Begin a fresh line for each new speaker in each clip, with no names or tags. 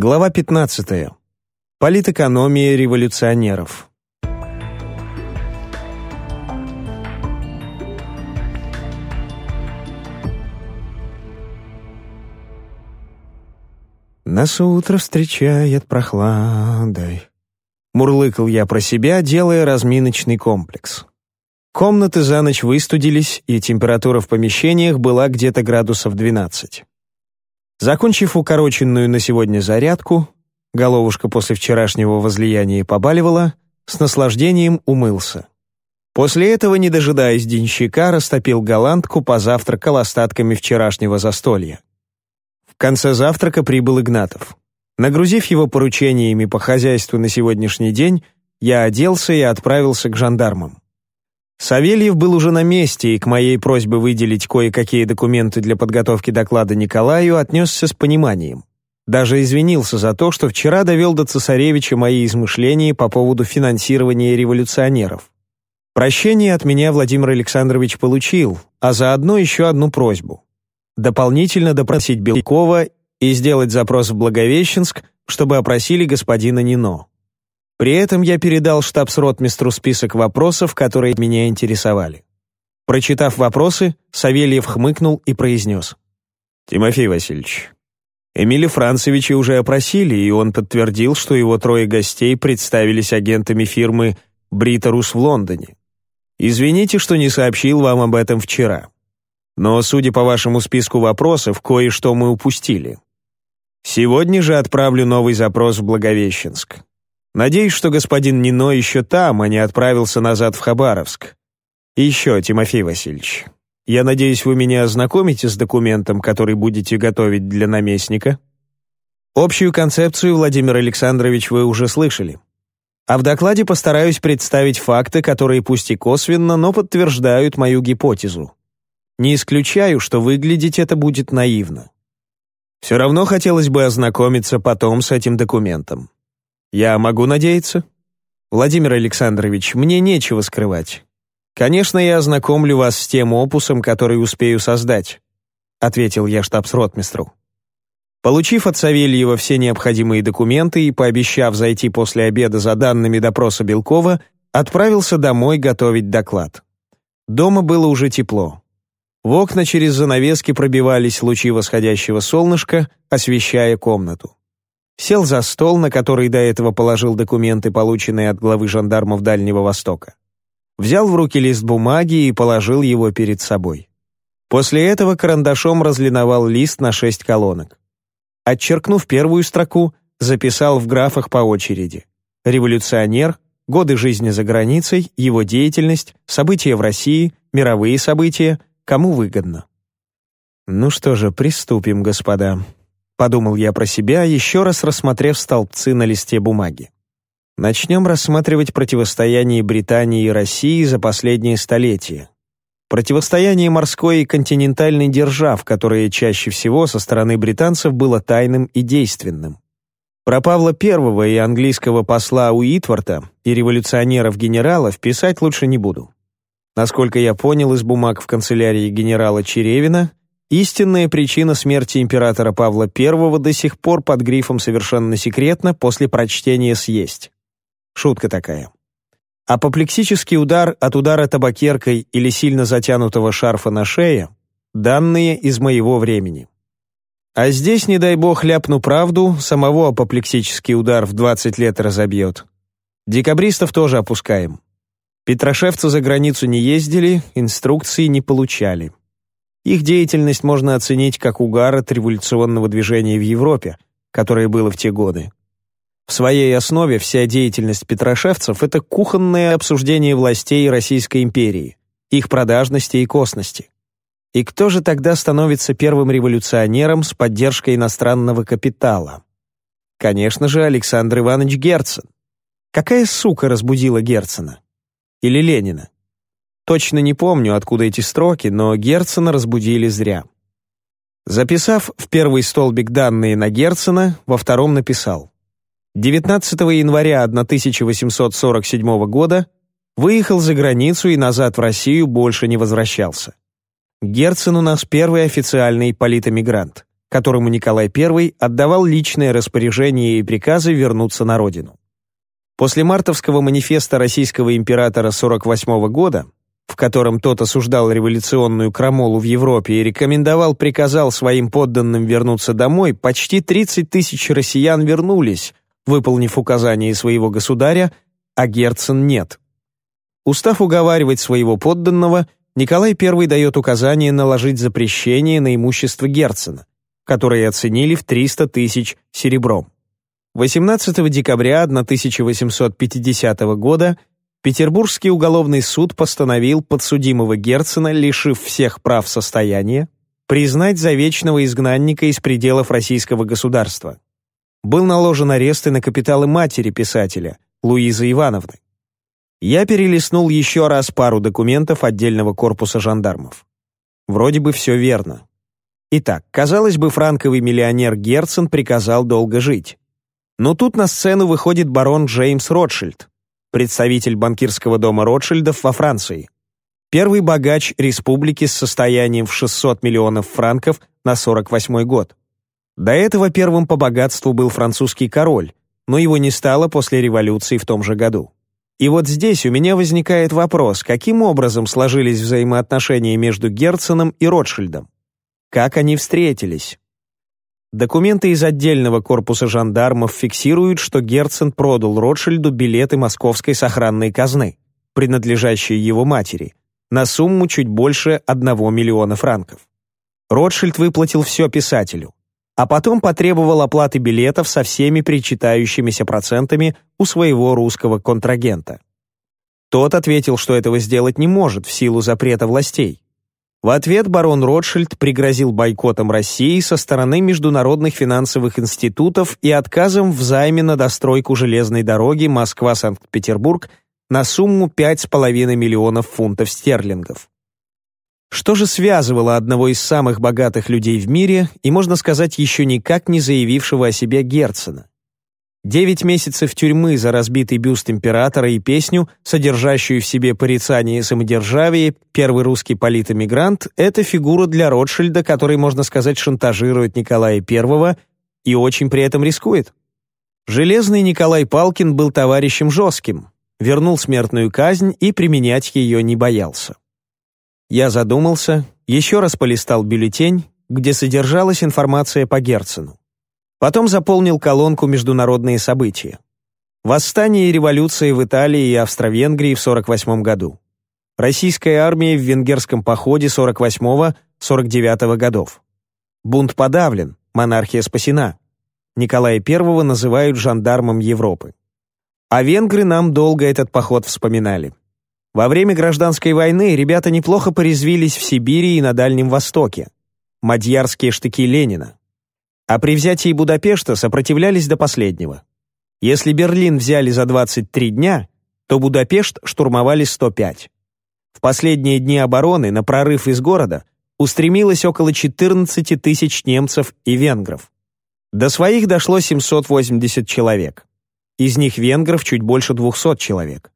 Глава 15. Политэкономия революционеров. Нас утро встречает прохладой. Мурлыкал я про себя, делая разминочный комплекс. Комнаты за ночь выстудились, и температура в помещениях была где-то градусов 12. Закончив укороченную на сегодня зарядку, головушка после вчерашнего возлияния побаливала, с наслаждением умылся. После этого, не дожидаясь денщика, растопил голландку, позавтракал остатками вчерашнего застолья. В конце завтрака прибыл Игнатов. Нагрузив его поручениями по хозяйству на сегодняшний день, я оделся и отправился к жандармам. Савельев был уже на месте и к моей просьбе выделить кое-какие документы для подготовки доклада Николаю отнесся с пониманием. Даже извинился за то, что вчера довел до цесаревича мои измышления по поводу финансирования революционеров. Прощение от меня Владимир Александрович получил, а заодно еще одну просьбу. Дополнительно допросить Белкова и сделать запрос в Благовещенск, чтобы опросили господина Нино. При этом я передал штабс-ротмистру список вопросов, которые меня интересовали. Прочитав вопросы, Савельев хмыкнул и произнес. «Тимофей Васильевич, Эмиля Францевича уже опросили, и он подтвердил, что его трое гостей представились агентами фирмы «Бриторус» в Лондоне. Извините, что не сообщил вам об этом вчера. Но, судя по вашему списку вопросов, кое-что мы упустили. Сегодня же отправлю новый запрос в Благовещенск. Надеюсь, что господин Нино еще там, а не отправился назад в Хабаровск. И еще, Тимофей Васильевич, я надеюсь, вы меня ознакомите с документом, который будете готовить для наместника? Общую концепцию, Владимир Александрович, вы уже слышали. А в докладе постараюсь представить факты, которые пусть и косвенно, но подтверждают мою гипотезу. Не исключаю, что выглядеть это будет наивно. Все равно хотелось бы ознакомиться потом с этим документом. Я могу надеяться? Владимир Александрович, мне нечего скрывать. Конечно, я ознакомлю вас с тем опусом, который успею создать, ответил я штабс-ротмистру. Получив от Савельева все необходимые документы и пообещав зайти после обеда за данными допроса Белкова, отправился домой готовить доклад. Дома было уже тепло. В окна через занавески пробивались лучи восходящего солнышка, освещая комнату сел за стол, на который до этого положил документы, полученные от главы жандармов Дальнего Востока. Взял в руки лист бумаги и положил его перед собой. После этого карандашом разлиновал лист на шесть колонок. Отчеркнув первую строку, записал в графах по очереди. Революционер, годы жизни за границей, его деятельность, события в России, мировые события, кому выгодно. Ну что же, приступим, господа. Подумал я про себя, еще раз рассмотрев столбцы на листе бумаги. Начнем рассматривать противостояние Британии и России за последние столетия. Противостояние морской и континентальной держав, которое чаще всего со стороны британцев было тайным и действенным. Про Павла I и английского посла Уитворта и революционеров-генералов писать лучше не буду. Насколько я понял из бумаг в канцелярии генерала Черевина, Истинная причина смерти императора Павла I до сих пор под грифом «совершенно секретно» после прочтения «съесть». Шутка такая. Апоплексический удар от удара табакеркой или сильно затянутого шарфа на шее – данные из моего времени. А здесь, не дай бог, ляпну правду, самого апоплексический удар в 20 лет разобьет. Декабристов тоже опускаем. Петрошевцы за границу не ездили, инструкции не получали. Их деятельность можно оценить как угар от революционного движения в Европе, которое было в те годы. В своей основе вся деятельность петрошевцев – это кухонное обсуждение властей Российской империи, их продажности и косности. И кто же тогда становится первым революционером с поддержкой иностранного капитала? Конечно же, Александр Иванович Герцен. Какая сука разбудила Герцена? Или Ленина? Точно не помню, откуда эти строки, но Герцена разбудили зря. Записав в первый столбик данные на Герцена, во втором написал. 19 января 1847 года выехал за границу и назад в Россию больше не возвращался. Герцен у нас первый официальный политэмигрант. которому Николай I отдавал личное распоряжение и приказы вернуться на родину. После мартовского манифеста российского императора 48 года, котором тот осуждал революционную крамолу в Европе и рекомендовал, приказал своим подданным вернуться домой, почти 30 тысяч россиян вернулись, выполнив указания своего государя, а Герцен нет. Устав уговаривать своего подданного, Николай I дает указание наложить запрещение на имущество Герцена, которое оценили в 300 тысяч серебром. 18 декабря 1850 года Петербургский уголовный суд постановил подсудимого Герцена, лишив всех прав состояния, признать за вечного изгнанника из пределов российского государства. Был наложен арест и на капиталы матери писателя, Луизы Ивановны. Я перелистнул еще раз пару документов отдельного корпуса жандармов. Вроде бы все верно. Итак, казалось бы, франковый миллионер Герцен приказал долго жить. Но тут на сцену выходит барон Джеймс Ротшильд, представитель банкирского дома Ротшильдов во Франции. Первый богач республики с состоянием в 600 миллионов франков на 48 год. До этого первым по богатству был французский король, но его не стало после революции в том же году. И вот здесь у меня возникает вопрос, каким образом сложились взаимоотношения между Герценом и Ротшильдом? Как они встретились? Документы из отдельного корпуса жандармов фиксируют, что Герцен продал Ротшильду билеты московской сохранной казны, принадлежащие его матери, на сумму чуть больше 1 миллиона франков. Ротшильд выплатил все писателю, а потом потребовал оплаты билетов со всеми причитающимися процентами у своего русского контрагента. Тот ответил, что этого сделать не может в силу запрета властей. В ответ барон Ротшильд пригрозил бойкотом России со стороны международных финансовых институтов и отказом в займе на достройку железной дороги Москва-Санкт-Петербург на сумму 5,5 миллионов фунтов стерлингов. Что же связывало одного из самых богатых людей в мире и, можно сказать, еще никак не заявившего о себе Герцена? Девять месяцев тюрьмы за разбитый бюст императора и песню, содержащую в себе порицание самодержавия, первый русский политэмигрант — это фигура для Ротшильда, который, можно сказать, шантажирует Николая I и очень при этом рискует. Железный Николай Палкин был товарищем жестким, вернул смертную казнь и применять ее не боялся. Я задумался, еще раз полистал бюллетень, где содержалась информация по Герцену. Потом заполнил колонку «Международные события». Восстание и революция в Италии и Австро-Венгрии в 48 году. Российская армия в венгерском походе 48-49 годов. Бунт подавлен, монархия спасена. Николая I называют жандармом Европы. А венгры нам долго этот поход вспоминали. Во время гражданской войны ребята неплохо порезвились в Сибири и на Дальнем Востоке. Мадьярские штыки Ленина. А при взятии Будапешта сопротивлялись до последнего. Если Берлин взяли за 23 дня, то Будапешт штурмовали 105. В последние дни обороны на прорыв из города устремилось около 14 тысяч немцев и венгров. До своих дошло 780 человек. Из них венгров чуть больше 200 человек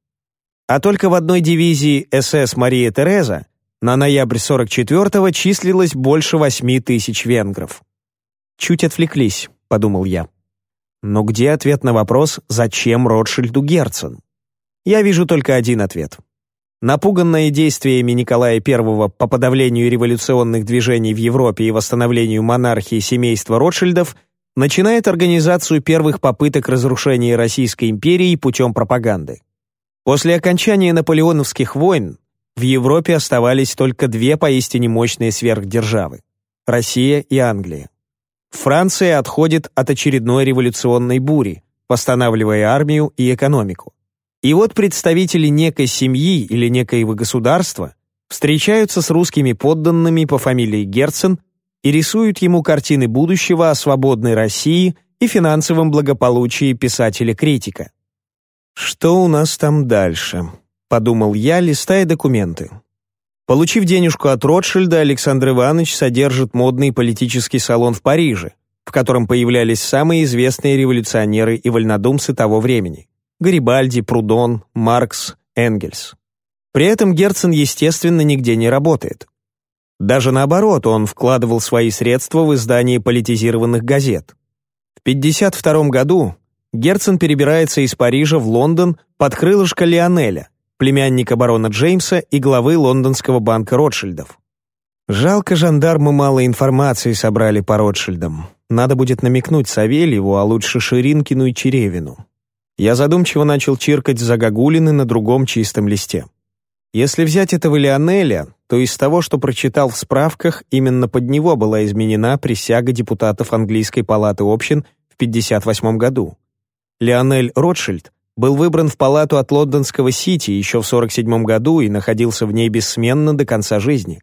а только в одной дивизии СС «Мария Тереза» на ноябрь 44-го числилось больше 8 тысяч венгров. «Чуть отвлеклись», — подумал я. Но где ответ на вопрос «Зачем Ротшильду Герцен?» Я вижу только один ответ. Напуганные действиями Николая I по подавлению революционных движений в Европе и восстановлению монархии семейства Ротшильдов начинает организацию первых попыток разрушения Российской империи путем пропаганды. После окончания наполеоновских войн в Европе оставались только две поистине мощные сверхдержавы – Россия и Англия. Франция отходит от очередной революционной бури, восстанавливая армию и экономику. И вот представители некой семьи или некоего государства встречаются с русскими подданными по фамилии Герцен и рисуют ему картины будущего о свободной России и финансовом благополучии писателя-критика. «Что у нас там дальше?» — подумал я, листая документы. Получив денежку от Ротшильда, Александр Иванович содержит модный политический салон в Париже, в котором появлялись самые известные революционеры и вольнодумцы того времени — Гарибальди, Прудон, Маркс, Энгельс. При этом Герцен, естественно, нигде не работает. Даже наоборот, он вкладывал свои средства в издание политизированных газет. В 1952 году Герцен перебирается из Парижа в Лондон под крылышко Лионеля, племянника барона Джеймса и главы лондонского банка Ротшильдов. Жалко, жандармы мало информации собрали по Ротшильдам. Надо будет намекнуть Савельеву, а лучше Ширинкину и Черевину. Я задумчиво начал чиркать загогулины на другом чистом листе. Если взять этого Лионеля, то из того, что прочитал в справках, именно под него была изменена присяга депутатов английской палаты общин в 1958 году. Лионель Ротшильд был выбран в палату от лондонского Сити еще в 1947 году и находился в ней бессменно до конца жизни.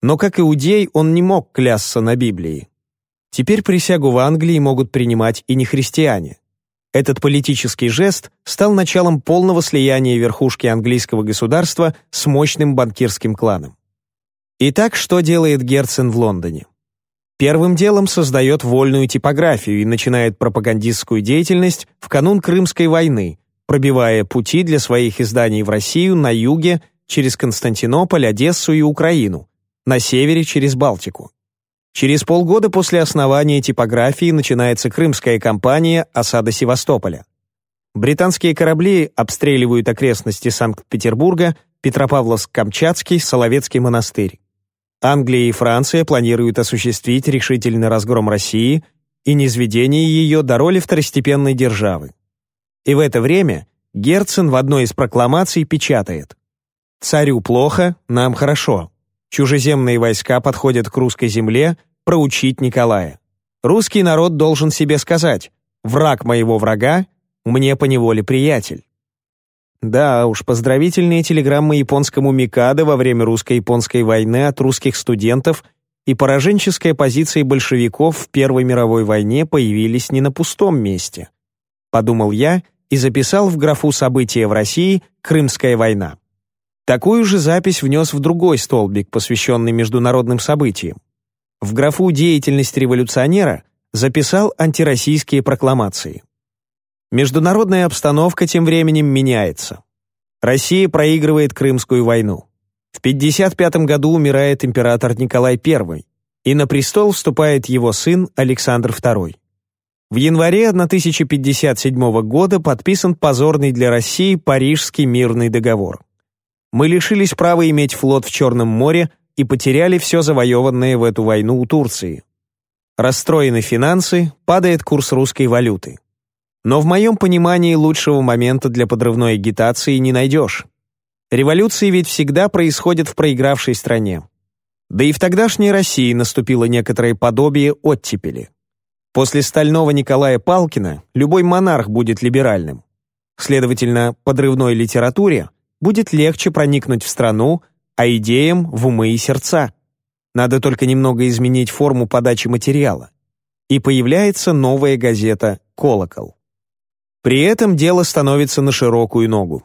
Но как иудей он не мог клясться на Библии. Теперь присягу в Англии могут принимать и нехристиане. Этот политический жест стал началом полного слияния верхушки английского государства с мощным банкирским кланом. Итак, что делает Герцен в Лондоне? Первым делом создает вольную типографию и начинает пропагандистскую деятельность в канун Крымской войны, пробивая пути для своих изданий в Россию на юге через Константинополь, Одессу и Украину, на севере через Балтику. Через полгода после основания типографии начинается крымская кампания осада Севастополя. Британские корабли обстреливают окрестности Санкт-Петербурга, Петропавловск-Камчатский, Соловецкий монастырь. Англия и Франция планируют осуществить решительный разгром России и низведение ее до роли второстепенной державы. И в это время Герцен в одной из прокламаций печатает «Царю плохо, нам хорошо. Чужеземные войска подходят к русской земле проучить Николая. Русский народ должен себе сказать «Враг моего врага, мне поневоле приятель». Да уж, поздравительные телеграммы японскому Микадо во время русско-японской войны от русских студентов и пораженческая позиция большевиков в Первой мировой войне появились не на пустом месте подумал я и записал в графу «События в России» «Крымская война». Такую же запись внес в другой столбик, посвященный международным событиям. В графу «Деятельность революционера» записал антироссийские прокламации. Международная обстановка тем временем меняется. Россия проигрывает Крымскую войну. В 1955 году умирает император Николай I, и на престол вступает его сын Александр II. В январе 1057 года подписан позорный для России Парижский мирный договор. Мы лишились права иметь флот в Черном море и потеряли все завоеванное в эту войну у Турции. Расстроены финансы, падает курс русской валюты. Но в моем понимании лучшего момента для подрывной агитации не найдешь. Революции ведь всегда происходят в проигравшей стране. Да и в тогдашней России наступило некоторое подобие оттепели. После стального Николая Палкина любой монарх будет либеральным. Следовательно, подрывной литературе будет легче проникнуть в страну, а идеям в умы и сердца. Надо только немного изменить форму подачи материала. И появляется новая газета «Колокол». При этом дело становится на широкую ногу.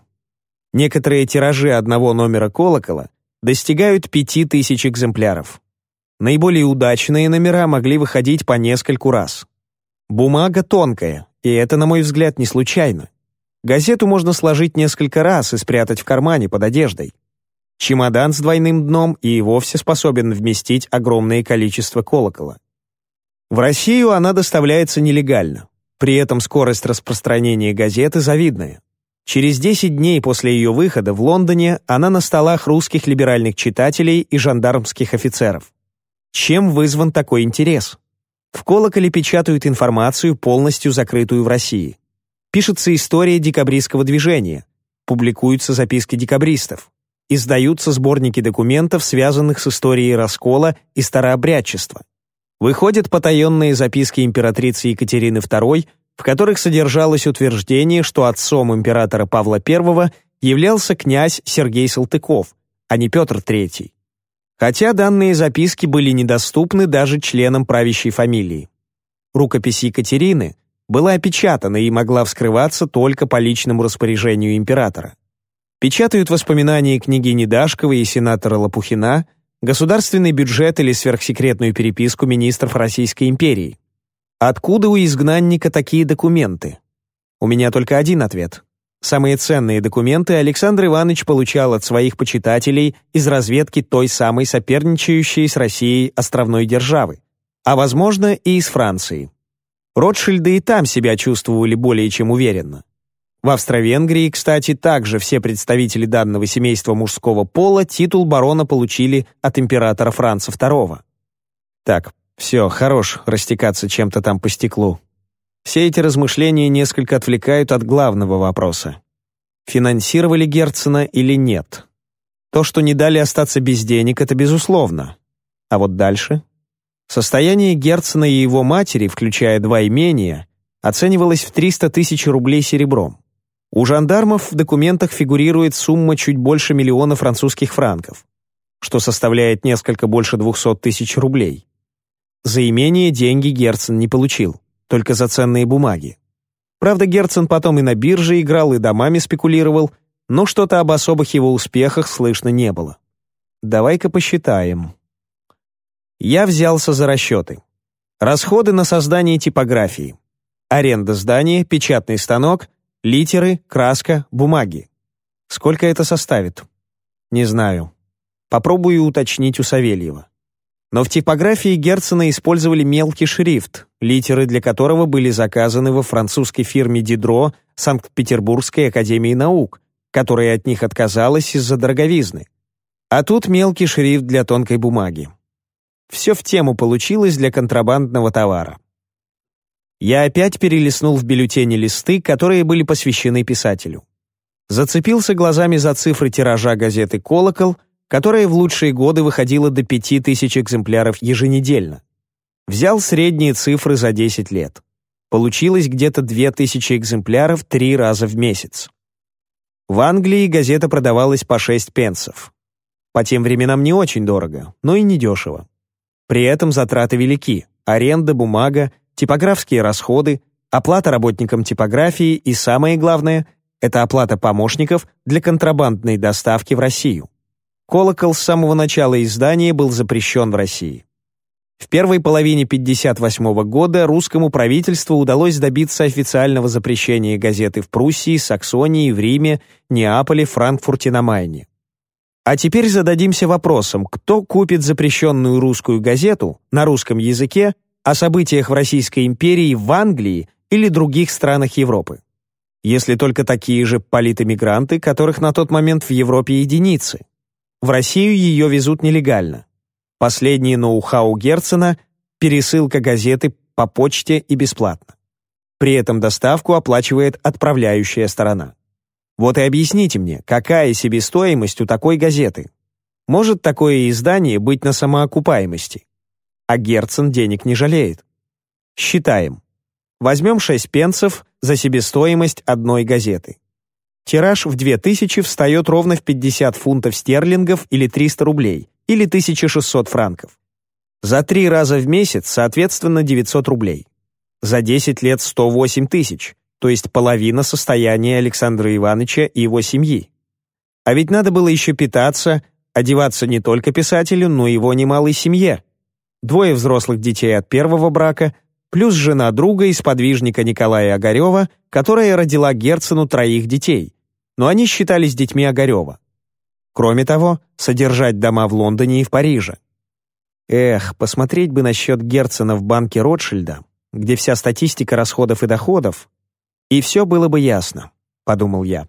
Некоторые тиражи одного номера «Колокола» достигают пяти тысяч экземпляров. Наиболее удачные номера могли выходить по нескольку раз. Бумага тонкая, и это, на мой взгляд, не случайно. Газету можно сложить несколько раз и спрятать в кармане под одеждой. Чемодан с двойным дном и вовсе способен вместить огромное количество колокола. В Россию она доставляется нелегально. При этом скорость распространения газеты завидная. Через 10 дней после ее выхода в Лондоне она на столах русских либеральных читателей и жандармских офицеров. Чем вызван такой интерес? В колоколе печатают информацию, полностью закрытую в России. Пишется история декабристского движения, публикуются записки декабристов, издаются сборники документов, связанных с историей раскола и старообрядчества. Выходят потаенные записки императрицы Екатерины II, в которых содержалось утверждение, что отцом императора Павла I являлся князь Сергей Салтыков, а не Петр III хотя данные записки были недоступны даже членам правящей фамилии. Рукопись Екатерины была опечатана и могла вскрываться только по личному распоряжению императора. Печатают воспоминания княгини Дашковой и сенатора Лопухина, государственный бюджет или сверхсекретную переписку министров Российской империи. Откуда у изгнанника такие документы? У меня только один ответ. Самые ценные документы Александр Иванович получал от своих почитателей из разведки той самой соперничающей с Россией островной державы, а, возможно, и из Франции. Ротшильды и там себя чувствовали более чем уверенно. В Австро-Венгрии, кстати, также все представители данного семейства мужского пола титул барона получили от императора Франца II. Так, все, хорош растекаться чем-то там по стеклу. Все эти размышления несколько отвлекают от главного вопроса. Финансировали Герцена или нет? То, что не дали остаться без денег, это безусловно. А вот дальше? Состояние Герцена и его матери, включая два имения, оценивалось в 300 тысяч рублей серебром. У жандармов в документах фигурирует сумма чуть больше миллиона французских франков, что составляет несколько больше 200 тысяч рублей. За имение деньги Герцен не получил только за ценные бумаги. Правда, Герцен потом и на бирже играл, и домами спекулировал, но что-то об особых его успехах слышно не было. Давай-ка посчитаем. Я взялся за расчеты. Расходы на создание типографии. Аренда здания, печатный станок, литеры, краска, бумаги. Сколько это составит? Не знаю. Попробую уточнить у Савельева. Но в типографии Герцена использовали мелкий шрифт, литеры для которого были заказаны во французской фирме Дидро Санкт-Петербургской академии наук, которая от них отказалась из-за дороговизны. А тут мелкий шрифт для тонкой бумаги. Все в тему получилось для контрабандного товара. Я опять перелистнул в бюллетене листы, которые были посвящены писателю. Зацепился глазами за цифры тиража газеты «Колокол», которая в лучшие годы выходила до 5000 экземпляров еженедельно. Взял средние цифры за 10 лет. Получилось где-то 2000 экземпляров три раза в месяц. В Англии газета продавалась по 6 пенсов. По тем временам не очень дорого, но и недешево. При этом затраты велики – аренда, бумага, типографские расходы, оплата работникам типографии и, самое главное, это оплата помощников для контрабандной доставки в Россию. Колокол с самого начала издания был запрещен в России. В первой половине 1958 года русскому правительству удалось добиться официального запрещения газеты в Пруссии, Саксонии, в Риме, Неаполе, Франкфурте на Майне. А теперь зададимся вопросом, кто купит запрещенную русскую газету на русском языке о событиях в Российской империи в Англии или других странах Европы? Если только такие же политэмигранты, которых на тот момент в Европе единицы. В Россию ее везут нелегально. Последнее ноу-хау Герцена – пересылка газеты по почте и бесплатно. При этом доставку оплачивает отправляющая сторона. Вот и объясните мне, какая себестоимость у такой газеты? Может такое издание быть на самоокупаемости? А Герцен денег не жалеет. Считаем. Возьмем 6 пенсов за себестоимость одной газеты. Тираж в 2000 встает ровно в 50 фунтов стерлингов или 300 рублей, или 1600 франков. За три раза в месяц, соответственно, 900 рублей. За 10 лет 108 тысяч, то есть половина состояния Александра Ивановича и его семьи. А ведь надо было еще питаться, одеваться не только писателю, но и его немалой семье. Двое взрослых детей от первого брака, плюс жена друга и сподвижника Николая Огарева, которая родила Герцену троих детей, но они считались детьми Огарева. Кроме того, содержать дома в Лондоне и в Париже. Эх, посмотреть бы насчет Герцена в банке Ротшильда, где вся статистика расходов и доходов, и все было бы ясно, подумал я.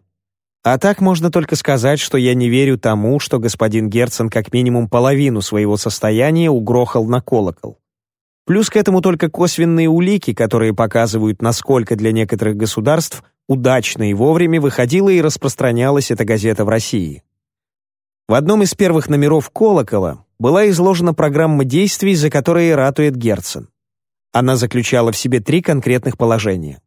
А так можно только сказать, что я не верю тому, что господин Герцен как минимум половину своего состояния угрохал на колокол. Плюс к этому только косвенные улики, которые показывают, насколько для некоторых государств удачно и вовремя выходила и распространялась эта газета в России. В одном из первых номеров «Колокола» была изложена программа действий, за которые ратует Герцен. Она заключала в себе три конкретных положения.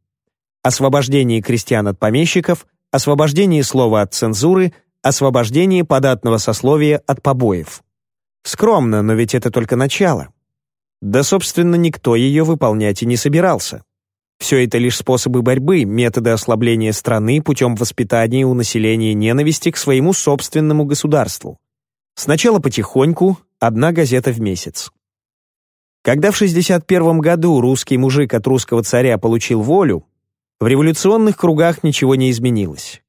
Освобождение крестьян от помещиков, освобождение слова от цензуры, освобождение податного сословия от побоев. Скромно, но ведь это только начало. Да, собственно, никто ее выполнять и не собирался. Все это лишь способы борьбы, методы ослабления страны путем воспитания у населения ненависти к своему собственному государству. Сначала потихоньку, одна газета в месяц. Когда в 61 году русский мужик от русского царя получил волю, в революционных кругах ничего не изменилось.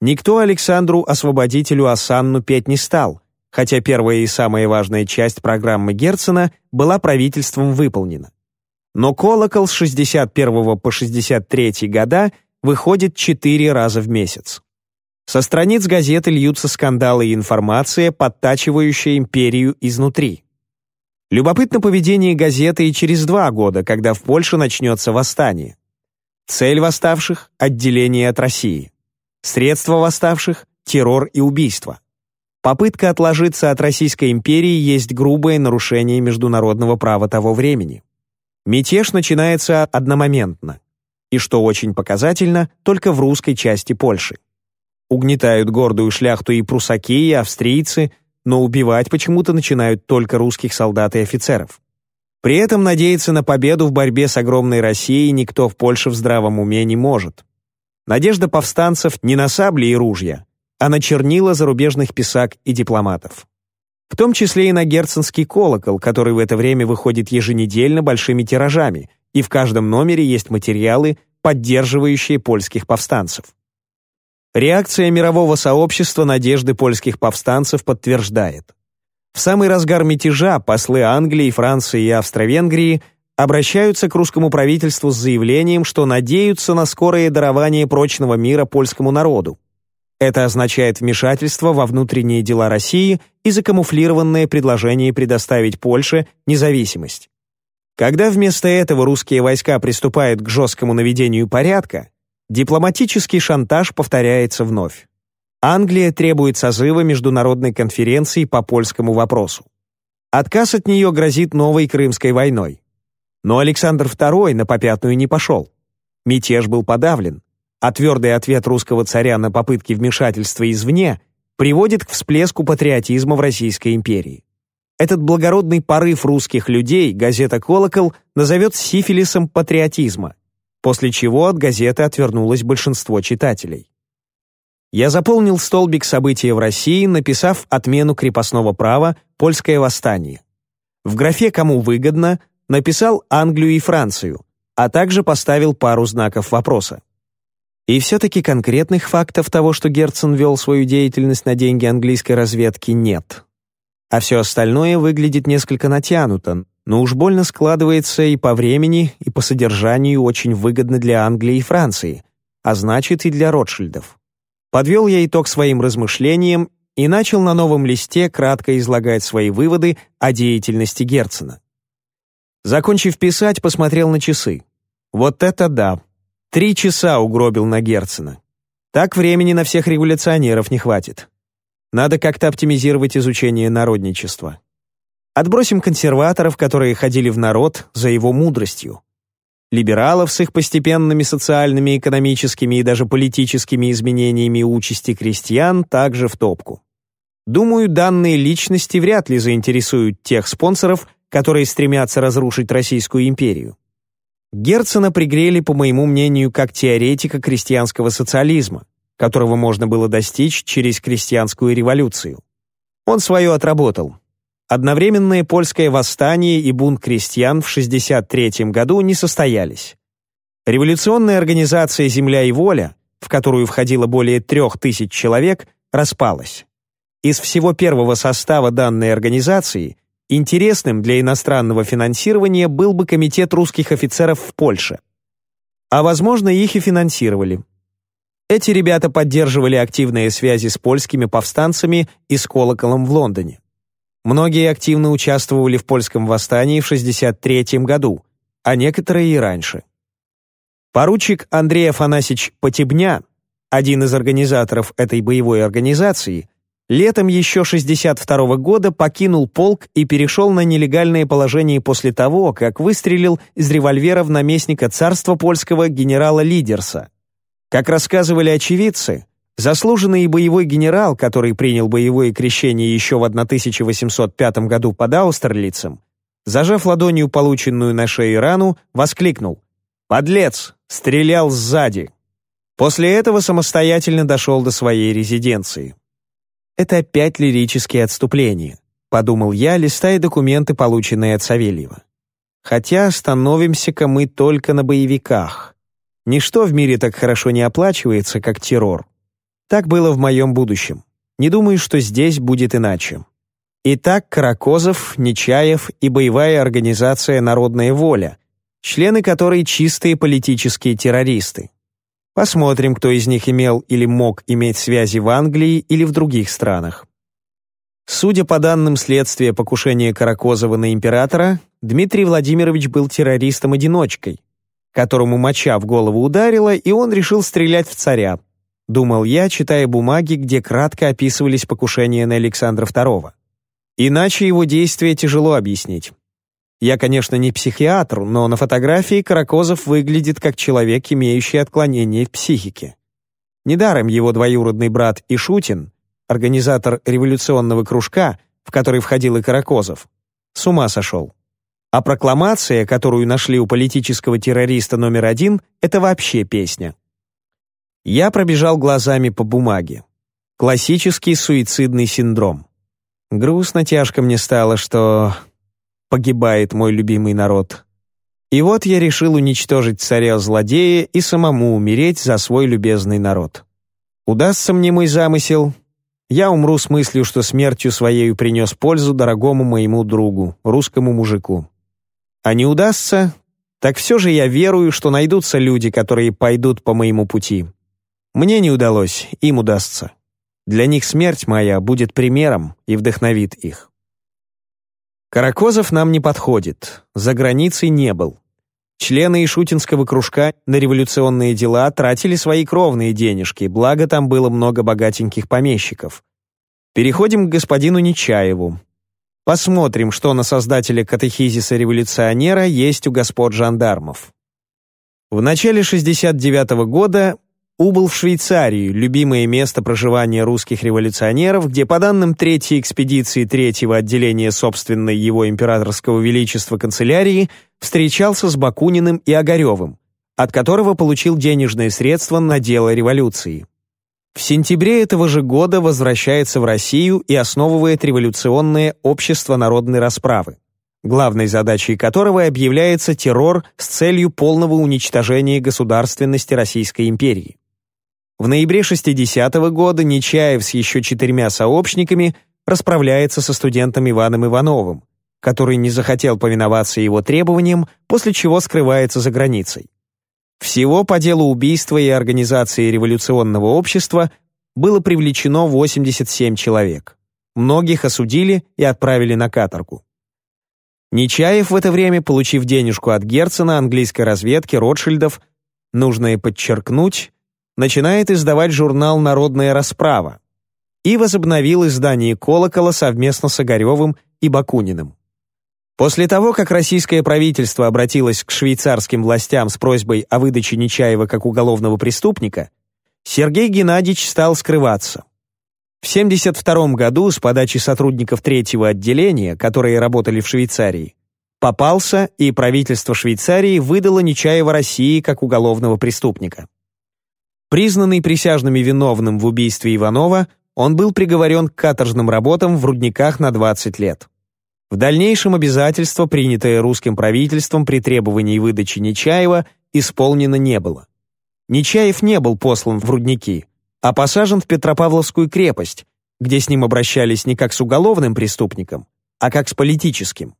Никто Александру Освободителю Асанну петь не стал, хотя первая и самая важная часть программы Герцена была правительством выполнена. Но колокол с 61 по 63 года выходит четыре раза в месяц. Со страниц газеты льются скандалы и информация, подтачивающая империю изнутри. Любопытно поведение газеты и через два года, когда в Польше начнется восстание. Цель восставших – отделение от России. Средства восставших – террор и убийство. Попытка отложиться от Российской империи есть грубое нарушение международного права того времени. Мятеж начинается одномоментно. И что очень показательно, только в русской части Польши. Угнетают гордую шляхту и прусаки, и австрийцы, но убивать почему-то начинают только русских солдат и офицеров. При этом надеяться на победу в борьбе с огромной Россией никто в Польше в здравом уме не может. Надежда повстанцев не на сабли и ружья, а на чернила зарубежных писак и дипломатов. В том числе и на герценский колокол, который в это время выходит еженедельно большими тиражами, и в каждом номере есть материалы, поддерживающие польских повстанцев. Реакция мирового сообщества надежды польских повстанцев подтверждает. В самый разгар мятежа послы Англии, Франции и Австро-Венгрии обращаются к русскому правительству с заявлением, что надеются на скорое дарование прочного мира польскому народу. Это означает вмешательство во внутренние дела России и закамуфлированное предложение предоставить Польше независимость. Когда вместо этого русские войска приступают к жесткому наведению порядка, дипломатический шантаж повторяется вновь. Англия требует созыва международной конференции по польскому вопросу. Отказ от нее грозит новой Крымской войной. Но Александр II на попятную не пошел. Мятеж был подавлен, а твердый ответ русского царя на попытки вмешательства извне приводит к всплеску патриотизма в Российской империи. Этот благородный порыв русских людей газета «Колокол» назовет сифилисом патриотизма, после чего от газеты отвернулось большинство читателей. Я заполнил столбик события в России, написав отмену крепостного права «Польское восстание». В графе «Кому выгодно» написал Англию и Францию, а также поставил пару знаков вопроса. И все-таки конкретных фактов того, что Герцен вел свою деятельность на деньги английской разведки, нет. А все остальное выглядит несколько натянуто, но уж больно складывается и по времени, и по содержанию очень выгодно для Англии и Франции, а значит и для Ротшильдов. Подвел я итог своим размышлениям и начал на новом листе кратко излагать свои выводы о деятельности Герцена. Закончив писать, посмотрел на часы. Вот это да, Три часа угробил на Герцена. Так времени на всех революционеров не хватит. Надо как-то оптимизировать изучение народничества. Отбросим консерваторов, которые ходили в народ за его мудростью. Либералов с их постепенными социальными, экономическими и даже политическими изменениями участи крестьян также в топку. Думаю, данные личности вряд ли заинтересуют тех спонсоров, которые стремятся разрушить Российскую империю. Герцена пригрели, по моему мнению, как теоретика крестьянского социализма, которого можно было достичь через крестьянскую революцию. Он свое отработал. Одновременное польское восстание и бунт крестьян в 1963 году не состоялись. Революционная организация «Земля и воля», в которую входило более трех тысяч человек, распалась. Из всего первого состава данной организации Интересным для иностранного финансирования был бы комитет русских офицеров в Польше. А возможно, их и финансировали. Эти ребята поддерживали активные связи с польскими повстанцами и с колоколом в Лондоне. Многие активно участвовали в польском восстании в 1963 году, а некоторые и раньше. Поручик Андрей Афанасьевич Потебня, один из организаторов этой боевой организации, Летом еще 62 года покинул полк и перешел на нелегальное положение после того, как выстрелил из револьвера в наместника царства польского генерала Лидерса. Как рассказывали очевидцы, заслуженный боевой генерал, который принял боевое крещение еще в 1805 году под Аустерлицем, зажав ладонью полученную на шее рану, воскликнул «Подлец! Стрелял сзади!» После этого самостоятельно дошел до своей резиденции. Это опять лирические отступления, подумал я, листая документы, полученные от Савельева. Хотя остановимся-ка мы только на боевиках. Ничто в мире так хорошо не оплачивается, как террор. Так было в моем будущем. Не думаю, что здесь будет иначе. Итак, Каракозов, Нечаев и боевая организация «Народная воля», члены которой чистые политические террористы. Посмотрим, кто из них имел или мог иметь связи в Англии или в других странах. Судя по данным следствия покушения Каракозова на императора, Дмитрий Владимирович был террористом-одиночкой, которому моча в голову ударила, и он решил стрелять в царя, думал я, читая бумаги, где кратко описывались покушения на Александра II. Иначе его действия тяжело объяснить. Я, конечно, не психиатр, но на фотографии Каракозов выглядит как человек, имеющий отклонение в психике. Недаром его двоюродный брат Ишутин, организатор революционного кружка, в который входил и Каракозов, с ума сошел. А прокламация, которую нашли у политического террориста номер один, это вообще песня. Я пробежал глазами по бумаге. Классический суицидный синдром. Грустно тяжко мне стало, что погибает мой любимый народ. И вот я решил уничтожить царя-злодея и самому умереть за свой любезный народ. Удастся мне мой замысел, я умру с мыслью, что смертью своей принес пользу дорогому моему другу, русскому мужику. А не удастся, так все же я верую, что найдутся люди, которые пойдут по моему пути. Мне не удалось, им удастся. Для них смерть моя будет примером и вдохновит их. Каракозов нам не подходит, за границей не был. Члены Ишутинского кружка на революционные дела тратили свои кровные денежки, благо там было много богатеньких помещиков. Переходим к господину Нечаеву. Посмотрим, что на создателя катехизиса революционера есть у господ жандармов. В начале 69 -го года убыл в Швейцарию, любимое место проживания русских революционеров, где, по данным Третьей экспедиции Третьего отделения собственной его императорского величества канцелярии, встречался с Бакуниным и Огаревым, от которого получил денежные средства на дело революции. В сентябре этого же года возвращается в Россию и основывает революционное общество народной расправы главной задачей которого объявляется террор с целью полного уничтожения государственности Российской империи. В ноябре 60-го года Нечаев с еще четырьмя сообщниками расправляется со студентом Иваном Ивановым, который не захотел повиноваться его требованиям, после чего скрывается за границей. Всего по делу убийства и организации революционного общества было привлечено 87 человек. Многих осудили и отправили на каторгу. Нечаев в это время, получив денежку от Герцена, английской разведки, Ротшильдов, нужно и подчеркнуть, начинает издавать журнал «Народная расправа» и возобновил издание «Колокола» совместно с Огаревым и Бакуниным. После того, как российское правительство обратилось к швейцарским властям с просьбой о выдаче Нечаева как уголовного преступника, Сергей Геннадьевич стал скрываться. В 1972 году с подачи сотрудников третьего отделения, которые работали в Швейцарии, попался, и правительство Швейцарии выдало Нечаева России как уголовного преступника. Признанный присяжными виновным в убийстве Иванова, он был приговорен к каторжным работам в рудниках на 20 лет. В дальнейшем обязательство, принятое русским правительством при требовании выдачи Нечаева, исполнено не было. Нечаев не был послан в рудники, а посажен в Петропавловскую крепость, где с ним обращались не как с уголовным преступником, а как с политическим.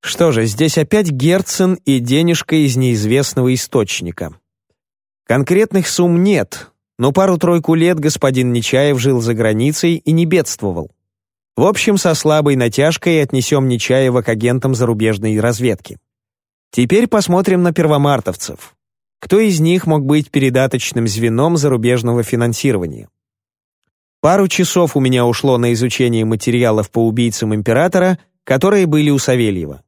Что же, здесь опять Герцен и денежка из неизвестного источника. Конкретных сумм нет, но пару-тройку лет господин Нечаев жил за границей и не бедствовал. В общем, со слабой натяжкой отнесем Нечаева к агентам зарубежной разведки. Теперь посмотрим на первомартовцев. Кто из них мог быть передаточным звеном зарубежного финансирования? Пару часов у меня ушло на изучение материалов по убийцам императора, которые были у Савельева.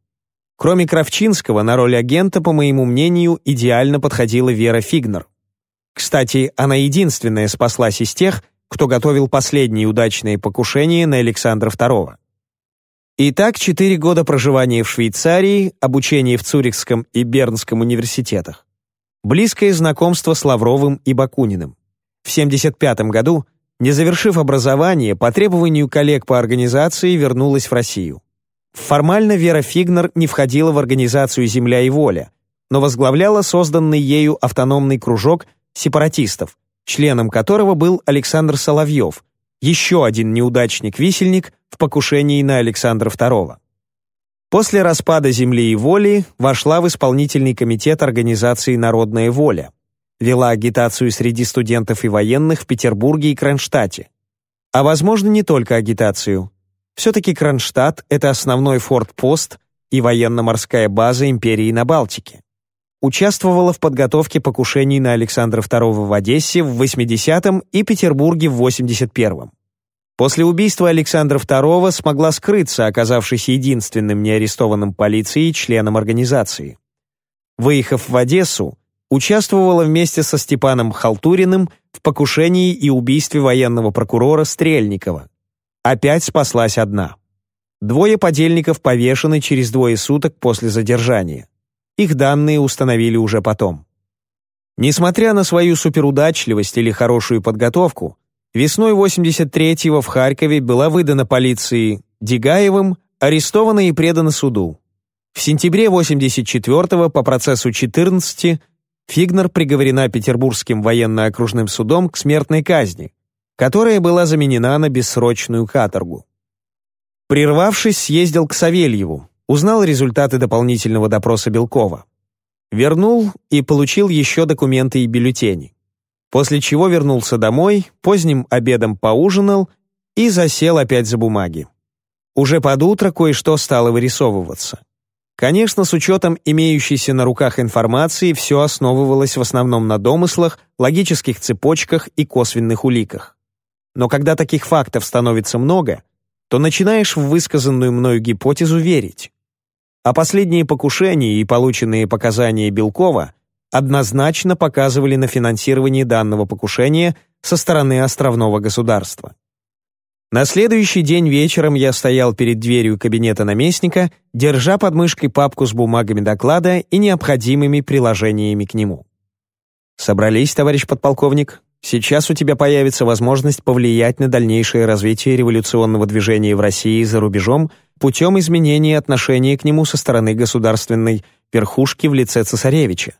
Кроме Кравчинского, на роль агента, по моему мнению, идеально подходила Вера Фигнер. Кстати, она единственная спаслась из тех, кто готовил последние удачные покушения на Александра II. Итак, четыре года проживания в Швейцарии, обучение в Цюрихском и Бернском университетах. Близкое знакомство с Лавровым и Бакуниным. В 1975 году, не завершив образование, по требованию коллег по организации вернулась в Россию. Формально Вера Фигнер не входила в организацию «Земля и воля», но возглавляла созданный ею автономный кружок сепаратистов, членом которого был Александр Соловьев, еще один неудачник-висельник в покушении на Александра II. После распада «Земли и воли» вошла в исполнительный комитет организации «Народная воля», вела агитацию среди студентов и военных в Петербурге и Кронштадте. А возможно, не только агитацию. Все-таки Кронштадт — это основной форт-пост и военно-морская база империи на Балтике. Участвовала в подготовке покушений на Александра II в Одессе в 80-м и Петербурге в 81-м. После убийства Александра II смогла скрыться, оказавшись единственным неарестованным полицией членом организации. Выехав в Одессу, участвовала вместе со Степаном Халтуриным в покушении и убийстве военного прокурора Стрельникова. Опять спаслась одна. Двое подельников повешены через двое суток после задержания. Их данные установили уже потом. Несмотря на свою суперудачливость или хорошую подготовку, весной 83-го в Харькове была выдана полиции Дегаевым, арестована и предана суду. В сентябре 84-го по процессу 14 Фигнер приговорена Петербургским военно-окружным судом к смертной казни, которая была заменена на бессрочную каторгу. Прервавшись, съездил к Савельеву, узнал результаты дополнительного допроса Белкова. Вернул и получил еще документы и бюллетени. После чего вернулся домой, поздним обедом поужинал и засел опять за бумаги. Уже под утро кое-что стало вырисовываться. Конечно, с учетом имеющейся на руках информации, все основывалось в основном на домыслах, логических цепочках и косвенных уликах. Но когда таких фактов становится много, то начинаешь в высказанную мною гипотезу верить. А последние покушения и полученные показания Белкова однозначно показывали на финансирование данного покушения со стороны островного государства. На следующий день вечером я стоял перед дверью кабинета наместника, держа под мышкой папку с бумагами доклада и необходимыми приложениями к нему. «Собрались, товарищ подполковник?» Сейчас у тебя появится возможность повлиять на дальнейшее развитие революционного движения в России и за рубежом путем изменения отношения к нему со стороны государственной верхушки в лице цесаревича.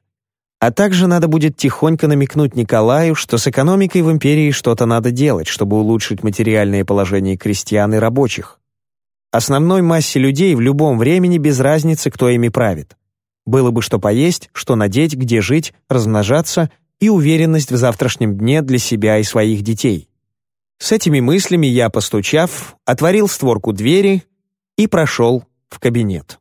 А также надо будет тихонько намекнуть Николаю, что с экономикой в империи что-то надо делать, чтобы улучшить материальное положение крестьян и рабочих. Основной массе людей в любом времени без разницы, кто ими правит. Было бы что поесть, что надеть, где жить, размножаться и уверенность в завтрашнем дне для себя и своих детей. С этими мыслями я, постучав, отворил створку двери и прошел в кабинет.